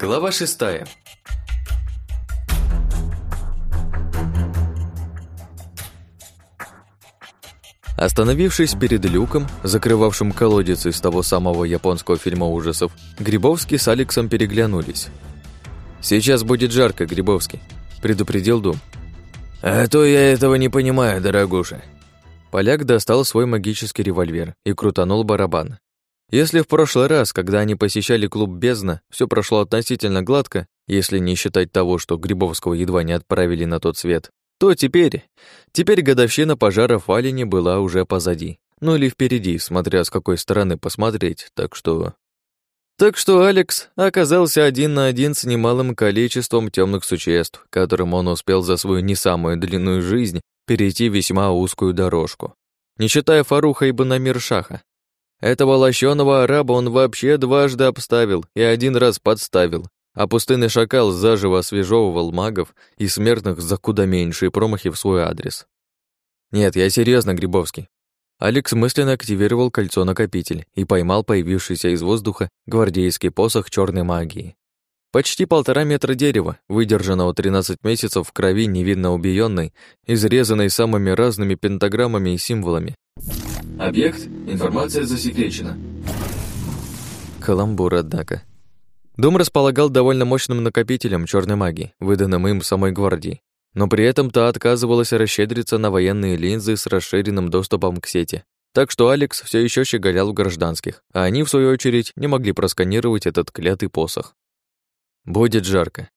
Глава шестая. Остановившись перед люком, закрывавшим колодец из того самого японского фильма ужасов, Грибовский с Алексом переглянулись. «Сейчас будет жарко, Грибовский», — предупредил Дум. «А то я этого не понимаю, дорогуша». Поляк достал свой магический револьвер и крутанул барабан. Если в прошлый раз, когда они посещали клуб «Бездна», все прошло относительно гладко, если не считать того, что Грибовского едва не отправили на тот свет, то теперь... Теперь годовщина пожара в Алине была уже позади. Ну или впереди, смотря с какой стороны посмотреть, так что... Так что Алекс оказался один на один с немалым количеством темных существ, которым он успел за свою не самую длинную жизнь перейти весьма узкую дорожку. Не считая Фаруха и Банамир Шаха. Этого лощеного араба он вообще дважды обставил и один раз подставил, а пустынный шакал заживо освежевывал магов и смертных за куда меньшие промахи в свой адрес. Нет, я серьезно, Грибовский. Алекс мысленно активировал кольцо-накопитель и поймал появившийся из воздуха гвардейский посох черной магии. Почти полтора метра дерева, выдержанного 13 месяцев в крови невинно убиенной, изрезанной самыми разными пентаграммами и символами. Объект, информация засекречена. Каламбур, однако. Дом располагал довольно мощным накопителем черной магии, выданным им самой гвардии, но при этом та отказывалась расщедриться на военные линзы с расширенным доступом к сети. Так что Алекс все еще щеголял в гражданских, а они, в свою очередь, не могли просканировать этот клятый посох. «Будет жарко».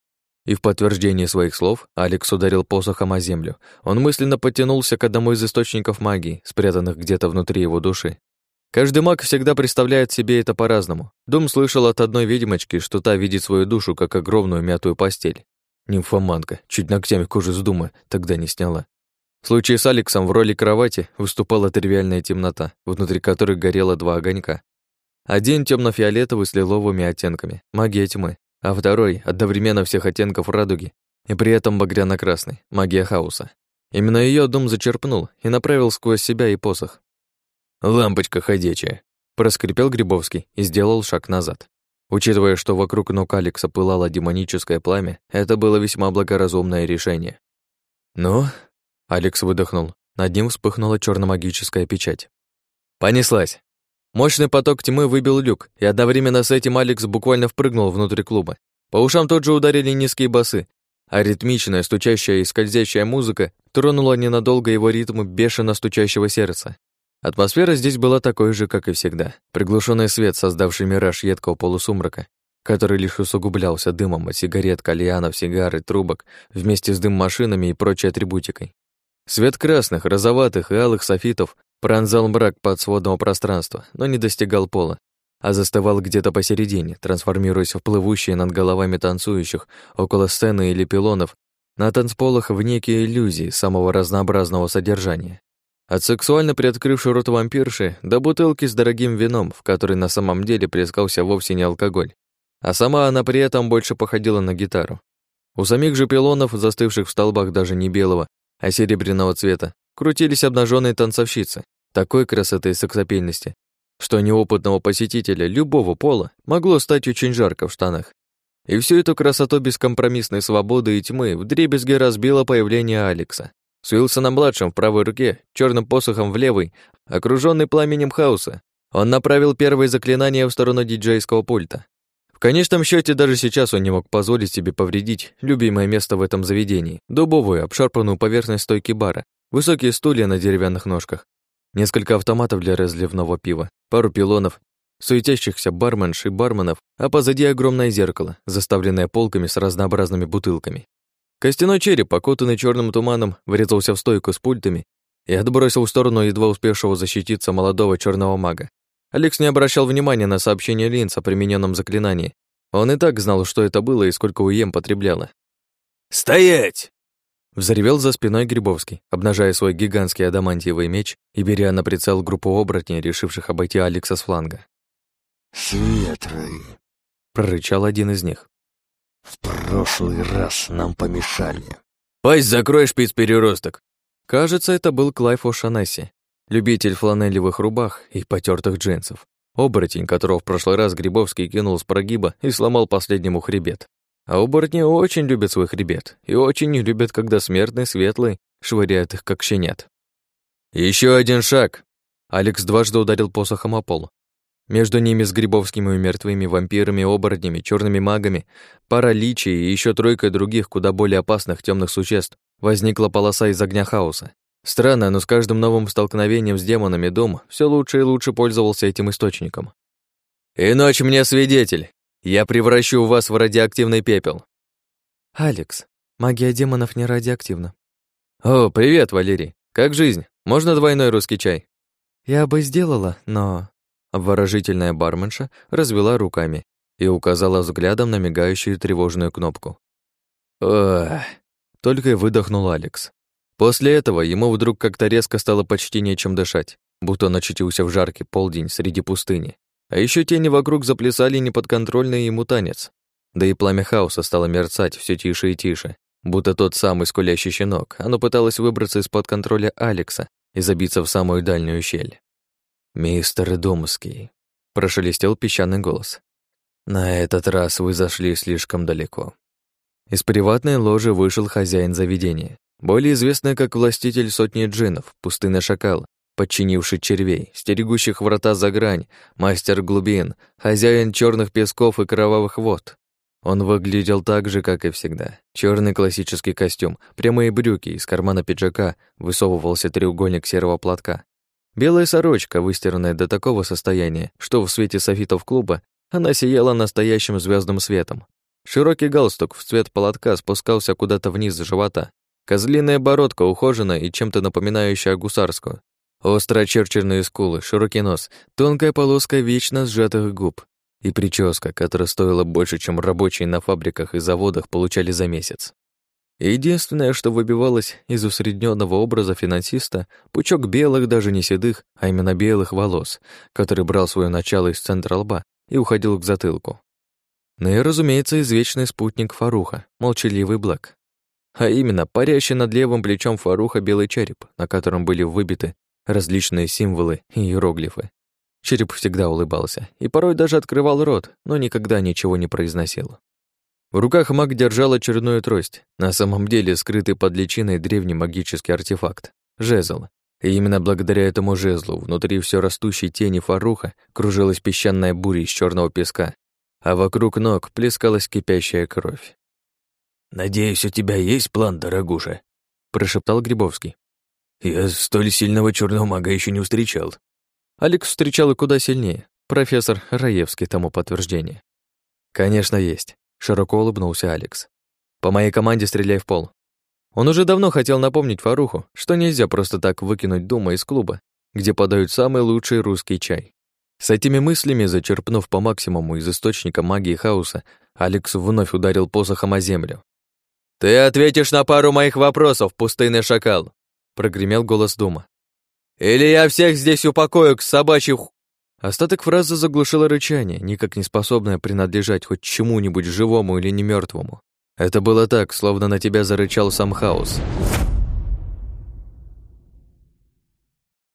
И в подтверждение своих слов Алекс ударил посохом о землю. Он мысленно потянулся к одному из источников магии, спрятанных где-то внутри его души, Каждый маг всегда представляет себе это по-разному. Дум слышал от одной ведьмочки, что та видит свою душу как огромную мятую постель. Нимфоманка, чуть ногтями кожу с Дума тогда не сняла. В случае с Алексом в роли кровати выступала тривиальная темнота, внутри которой горело два огонька. Один темно фиолетовый с лиловыми оттенками, магия тьмы, а второй одновременно всех оттенков радуги и при этом багряно-красный, магия хаоса. Именно ее Дум зачерпнул и направил сквозь себя и посох, «Лампочка ходячая», — проскрипел Грибовский и сделал шаг назад. Учитывая, что вокруг ног Алекса пылало демоническое пламя, это было весьма благоразумное решение. «Ну?» — Алекс выдохнул. Над ним вспыхнула черно-магическая печать. «Понеслась!» Мощный поток тьмы выбил люк, и одновременно с этим Алекс буквально впрыгнул внутрь клуба. По ушам тут же ударили низкие басы, а ритмичная, стучащая и скользящая музыка тронула ненадолго его ритм бешено стучащего сердца. Атмосфера здесь была такой же, как и всегда. Приглушенный свет, создавший мираж едкого полусумрака, который лишь усугублялся дымом от сигарет, кальянов, сигар и трубок вместе с дым-машинами и прочей атрибутикой. Свет красных, розоватых и алых софитов пронзал мрак подсводного пространства, но не достигал пола, а застывал где-то посередине, трансформируясь в плывущие над головами танцующих около сцены или пилонов на танцполах в некие иллюзии самого разнообразного содержания. От сексуально приоткрывшей рот вампирши до бутылки с дорогим вином, в которой на самом деле плескался вовсе не алкоголь. А сама она при этом больше походила на гитару. У самих же пилонов, застывших в столбах даже не белого, а серебряного цвета, крутились обнаженные танцовщицы, такой красоты и сексапильности, что неопытного посетителя любого пола могло стать очень жарко в штанах. И всю эту красоту бескомпромиссной свободы и тьмы вдребезги разбило появление Алекса. С Уилсоном-младшим в правой руке, черным посохом в левой, окруженный пламенем хаоса, он направил первое заклинание в сторону диджейского пульта. В конечном счете даже сейчас он не мог позволить себе повредить любимое место в этом заведении, дубовую, обшарпанную поверхность стойки бара, высокие стулья на деревянных ножках, несколько автоматов для разливного пива, пару пилонов, суетящихся барменш и барменов, а позади огромное зеркало, заставленное полками с разнообразными бутылками. Костяной череп, окутанный черным туманом, врезался в стойку с пультами и отбросил в сторону едва успевшего защититься молодого черного мага. Алекс не обращал внимания на сообщение Линца о примененном заклинании. Он и так знал, что это было и сколько УЕМ потребляло. «Стоять!» Взревел за спиной Грибовский, обнажая свой гигантский адамантиевый меч и беря на прицел группу оборотней, решивших обойти Алекса с фланга. «Светры!» — прорычал один из них. В прошлый раз нам помешали. Пасть закрой, шпиц-переросток. Кажется, это был Клайв О'Шанесси, любитель фланелевых рубах и потертых джинсов. Оборотень, которого в прошлый раз Грибовский кинул с прогиба и сломал последнему хребет. А оборотни очень любят свой хребет и очень не любят, когда смертный, светлый, швыряет их, как щенят. Еще один шаг!» Алекс дважды ударил посохом о пол. Между ним с Грибовским и и мертвыми вампирами, оборотнями, черными магами, парой личей и еще тройкой других куда более опасных темных существ возникла полоса из огня хаоса. Странно, но с каждым новым столкновением с демонами дом все лучше и лучше пользовался этим источником. «И ночь мне свидетель! Я превращу вас в радиоактивный пепел!» «Алекс, магия демонов не радиоактивна». «О, привет, Валерий! Как жизнь? Можно двойной русский чай?» «Я бы сделала, но...» Обворожительная барменша развела руками и указала взглядом на мигающую тревожную кнопку. «Ох...» Только и выдохнул Алекс. После этого ему вдруг как-то резко стало почти нечем дышать, будто он очутился в жаркий полдень среди пустыни. А еще тени вокруг заплясали неподконтрольный ему танец. Да и пламя хаоса стало мерцать все тише и тише, будто тот самый скулящий щенок. Оно пыталось выбраться из-под контроля Алекса и забиться в самую дальнюю щель. «Мистер Думский», — прошелестел песчаный голос. «На этот раз вы зашли слишком далеко». Из приватной ложи вышел хозяин заведения, более известный как властитель сотни джинов, пустынный шакал, подчинивший червей, стерегущих врата за грань, мастер глубин, хозяин черных песков и кровавых вод. Он выглядел так же, как и всегда. Черный классический костюм, прямые брюки, из кармана пиджака высовывался треугольник серого платка. Белая сорочка, выстиранная до такого состояния, что в свете софитов клуба она сияла настоящим звездным светом. Широкий галстук в цвет полотка спускался куда-то вниз живота. Козлиная бородка ухоженная и чем-то напоминающая гусарскую. Остро очерченные скулы, широкий нос, тонкая полоска вечно сжатых губ и прическа, которая стоила больше, чем рабочие на фабриках и заводах получали за месяц. Единственное, что выбивалось из усредненного образа финансиста, пучок белых, даже не седых, а именно белых волос, который брал свое начало из центра лба и уходил к затылку. Ну и, разумеется, извечный спутник Фаруха, молчаливый Блэк. А именно, парящий над левым плечом Фаруха белый череп, на котором были выбиты различные символы и иероглифы. Череп всегда улыбался и порой даже открывал рот, но никогда ничего не произносил. В руках маг держал очередную трость, на самом деле скрытый под личиной древний магический артефакт — жезл. И именно благодаря этому жезлу внутри все растущей тени фаруха кружилась песчаная буря из черного песка, а вокруг ног плескалась кипящая кровь. «Надеюсь, у тебя есть план, дорогуша?» — прошептал Грибовский. «Я столь сильного черного мага еще не встречал». Алекс встречал и куда сильнее. Профессор Раевский тому подтверждение. «Конечно, есть. Широко улыбнулся Алекс. «По моей команде стреляй в пол». Он уже давно хотел напомнить Фаруху, что нельзя просто так выкинуть Дума из клуба, где подают самый лучший русский чай. С этими мыслями, зачерпнув по максимуму из источника магии хаоса, Алекс вновь ударил посохом о землю. «Ты ответишь на пару моих вопросов, пустынный шакал!» Прогремел голос Дума. «Или я всех здесь упокою к собачьих Остаток фразы заглушило рычание, никак не способное принадлежать хоть чему-нибудь живому или немертвому. Это было так, словно на тебя зарычал сам хаос.